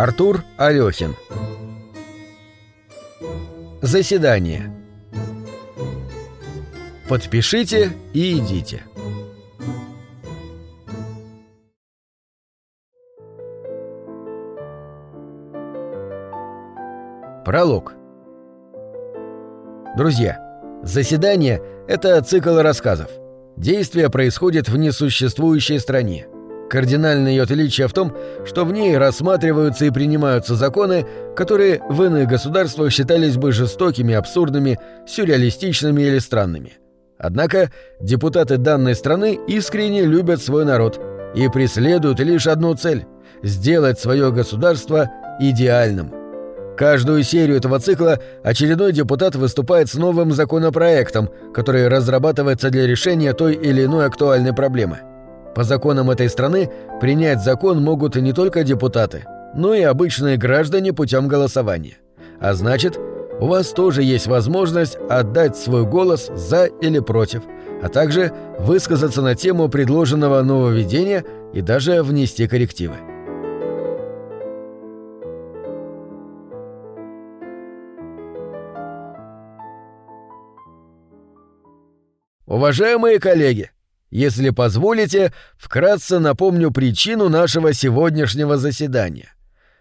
Артур Алёхин Заседание Подпишите и идите. Пролог Друзья, заседание — это цикл рассказов. Действие происходит в несуществующей стране. Кардинальное ее отличие в том, что в ней рассматриваются и принимаются законы, которые в иных государствах считались бы жестокими, абсурдными, сюрреалистичными или странными. Однако депутаты данной страны искренне любят свой народ и преследуют лишь одну цель – сделать свое государство идеальным. Каждую серию этого цикла очередной депутат выступает с новым законопроектом, который разрабатывается для решения той или иной актуальной проблемы. По законам этой страны принять закон могут не только депутаты, но и обычные граждане путем голосования. А значит, у вас тоже есть возможность отдать свой голос за или против, а также высказаться на тему предложенного нововведения и даже внести коррективы. Уважаемые коллеги, если позволите, вкратце напомню причину нашего сегодняшнего заседания.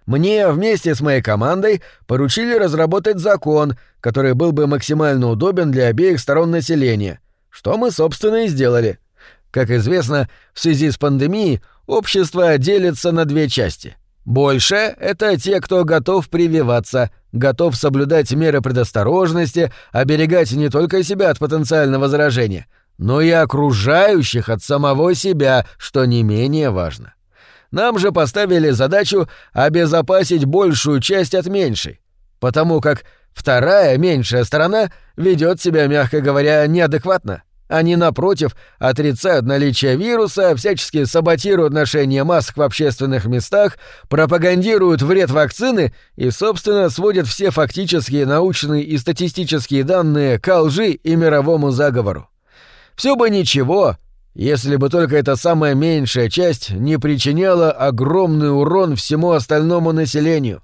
Мне вместе с моей командой поручили разработать закон, который был бы максимально удобен для обеих сторон населения, что мы, собственно, и сделали. Как известно, в связи с пандемией общество делится на две части. Больше — это те, кто готов прививаться, готов соблюдать меры предосторожности, оберегать не только себя от потенциального заражения — но и окружающих от самого себя, что не менее важно. Нам же поставили задачу обезопасить большую часть от меньшей, потому как вторая, меньшая сторона ведет себя, мягко говоря, неадекватно. Они, напротив, отрицают наличие вируса, всячески саботируют ношение масок в общественных местах, пропагандируют вред вакцины и, собственно, сводят все фактические научные и статистические данные к лжи и мировому заговору. Все бы ничего, если бы только эта самая меньшая часть не причиняла огромный урон всему остальному населению.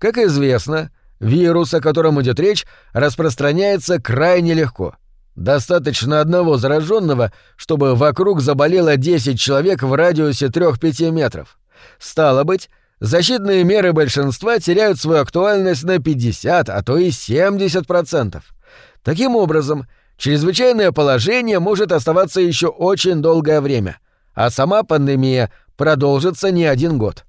Как известно, вирус, о котором идет речь, распространяется крайне легко. Достаточно одного зараженного, чтобы вокруг заболело 10 человек в радиусе 3-5 метров. Стало быть, защитные меры большинства теряют свою актуальность на 50, а то и 70%. Таким образом, Чрезвычайное положение может оставаться еще очень долгое время, а сама пандемия продолжится не один год.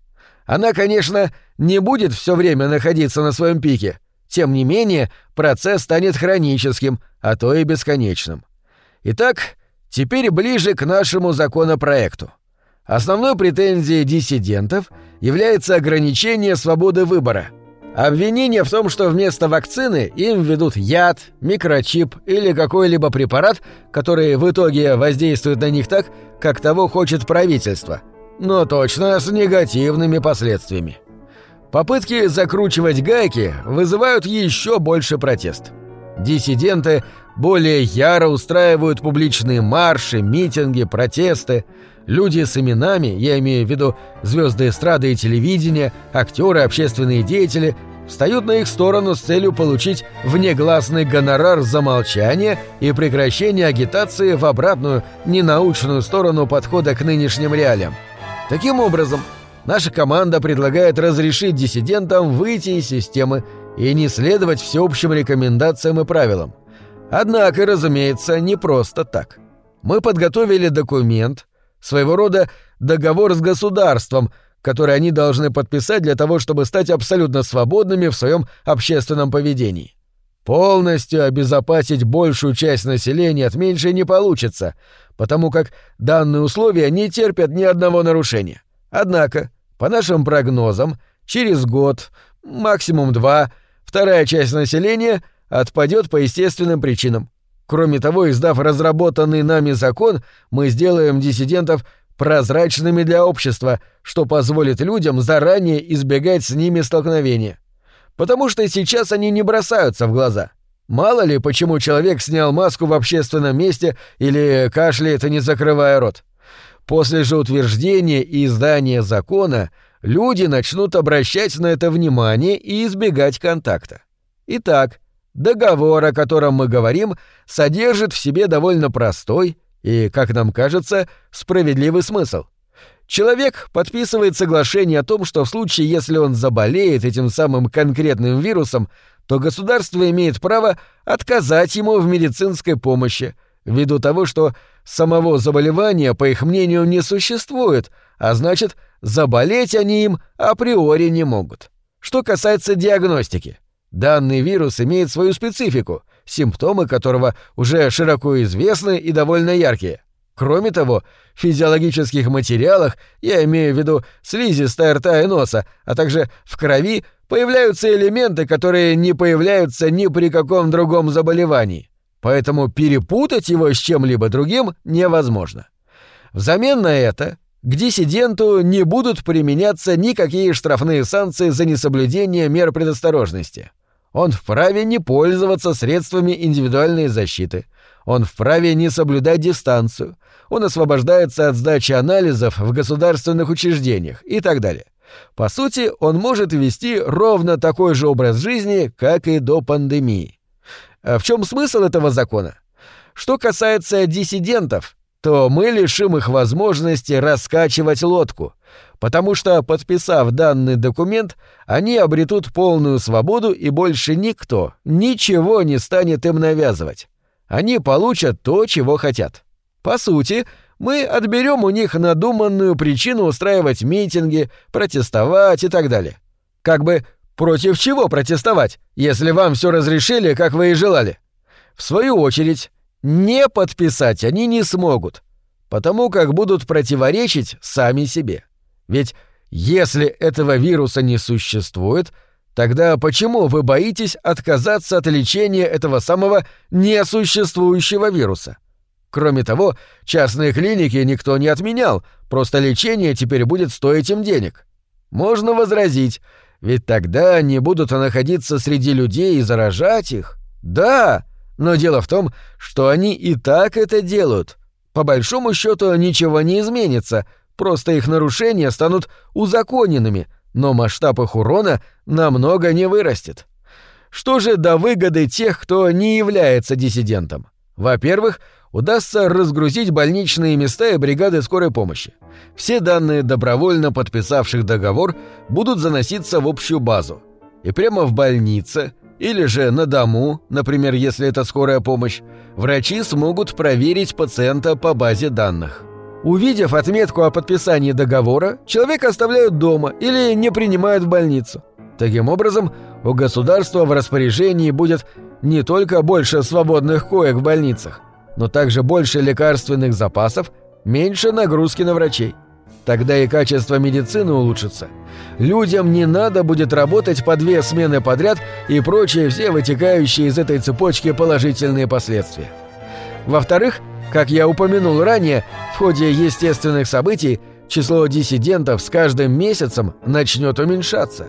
Она, конечно, не будет все время находиться на своем пике. Тем не менее, процесс станет хроническим, а то и бесконечным. Итак, теперь ближе к нашему законопроекту. Основной претензией диссидентов является ограничение свободы выбора – Обвинение в том, что вместо вакцины им введут яд, микрочип или какой-либо препарат, который в итоге воздействует на них так, как того хочет правительство, но точно с негативными последствиями. Попытки закручивать гайки вызывают еще больше протест. Диссиденты более яро устраивают публичные марши, митинги, протесты. Люди с именами, я имею в виду звезды эстрады и телевидения, актеры, общественные деятели, встают на их сторону с целью получить внегласный гонорар за молчание и прекращение агитации в обратную, ненаучную сторону подхода к нынешним реалиям. Таким образом, наша команда предлагает разрешить диссидентам выйти из системы и не следовать всеобщим рекомендациям и правилам. Однако, разумеется, не просто так. Мы подготовили документ, своего рода договор с государством, который они должны подписать для того, чтобы стать абсолютно свободными в своем общественном поведении. Полностью обезопасить большую часть населения от меньшей не получится, потому как данные условия не терпят ни одного нарушения. Однако, по нашим прогнозам, через год, максимум два, вторая часть населения отпадет по естественным причинам. Кроме того, издав разработанный нами закон, мы сделаем диссидентов прозрачными для общества, что позволит людям заранее избегать с ними столкновения. Потому что сейчас они не бросаются в глаза. Мало ли, почему человек снял маску в общественном месте или кашляет, не закрывая рот. После же утверждения и издания закона люди начнут обращать на это внимание и избегать контакта. Итак, договор, о котором мы говорим, содержит в себе довольно простой и, как нам кажется, справедливый смысл. Человек подписывает соглашение о том, что в случае, если он заболеет этим самым конкретным вирусом, то государство имеет право отказать ему в медицинской помощи, ввиду того, что самого заболевания, по их мнению, не существует, а значит, заболеть они им априори не могут. Что касается диагностики, данный вирус имеет свою специфику, симптомы которого уже широко известны и довольно яркие. Кроме того, в физиологических материалах, я имею в виду слизистая рта и носа, а также в крови, появляются элементы, которые не появляются ни при каком другом заболевании поэтому перепутать его с чем-либо другим невозможно. Взамен на это к диссиденту не будут применяться никакие штрафные санкции за несоблюдение мер предосторожности. Он вправе не пользоваться средствами индивидуальной защиты. Он вправе не соблюдать дистанцию. Он освобождается от сдачи анализов в государственных учреждениях и так далее. По сути, он может вести ровно такой же образ жизни, как и до пандемии. А в чем смысл этого закона? Что касается диссидентов, то мы лишим их возможности раскачивать лодку, потому что, подписав данный документ, они обретут полную свободу и больше никто ничего не станет им навязывать. Они получат то, чего хотят. По сути, мы отберем у них надуманную причину устраивать митинги, протестовать и так далее. Как бы Против чего протестовать, если вам все разрешили, как вы и желали? В свою очередь, не подписать они не смогут, потому как будут противоречить сами себе. Ведь если этого вируса не существует, тогда почему вы боитесь отказаться от лечения этого самого несуществующего вируса? Кроме того, частные клиники никто не отменял, просто лечение теперь будет стоить им денег. Можно возразить, ведь тогда они будут находиться среди людей и заражать их. Да, но дело в том, что они и так это делают. По большому счету ничего не изменится, просто их нарушения станут узаконенными, но масштаб их урона намного не вырастет. Что же до выгоды тех, кто не является диссидентом? Во-первых, удастся разгрузить больничные места и бригады скорой помощи. Все данные добровольно подписавших договор будут заноситься в общую базу. И прямо в больнице или же на дому, например, если это скорая помощь, врачи смогут проверить пациента по базе данных. Увидев отметку о подписании договора, человека оставляют дома или не принимают в больницу. Таким образом, у государства в распоряжении будет не только больше свободных коек в больницах, но также больше лекарственных запасов, меньше нагрузки на врачей. Тогда и качество медицины улучшится. Людям не надо будет работать по две смены подряд и прочие все вытекающие из этой цепочки положительные последствия. Во-вторых, как я упомянул ранее, в ходе естественных событий число диссидентов с каждым месяцем начнет уменьшаться.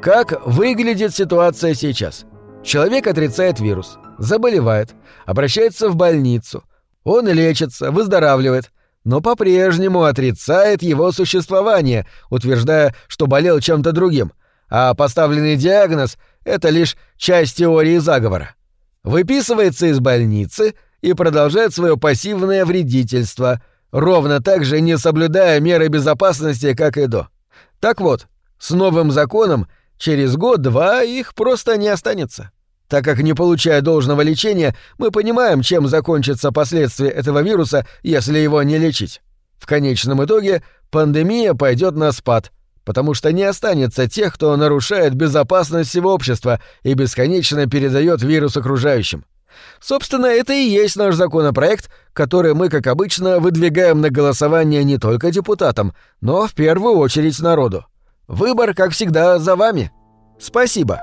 Как выглядит ситуация сейчас? Человек отрицает вирус заболевает, обращается в больницу. Он лечится, выздоравливает, но по-прежнему отрицает его существование, утверждая, что болел чем-то другим, а поставленный диагноз — это лишь часть теории заговора. Выписывается из больницы и продолжает свое пассивное вредительство, ровно так же не соблюдая меры безопасности, как и до. Так вот, с новым законом через год-два их просто не останется. Так как не получая должного лечения, мы понимаем, чем закончатся последствия этого вируса, если его не лечить. В конечном итоге пандемия пойдет на спад, потому что не останется тех, кто нарушает безопасность всего общества и бесконечно передает вирус окружающим. Собственно, это и есть наш законопроект, который мы, как обычно, выдвигаем на голосование не только депутатам, но в первую очередь народу. Выбор, как всегда, за вами. Спасибо.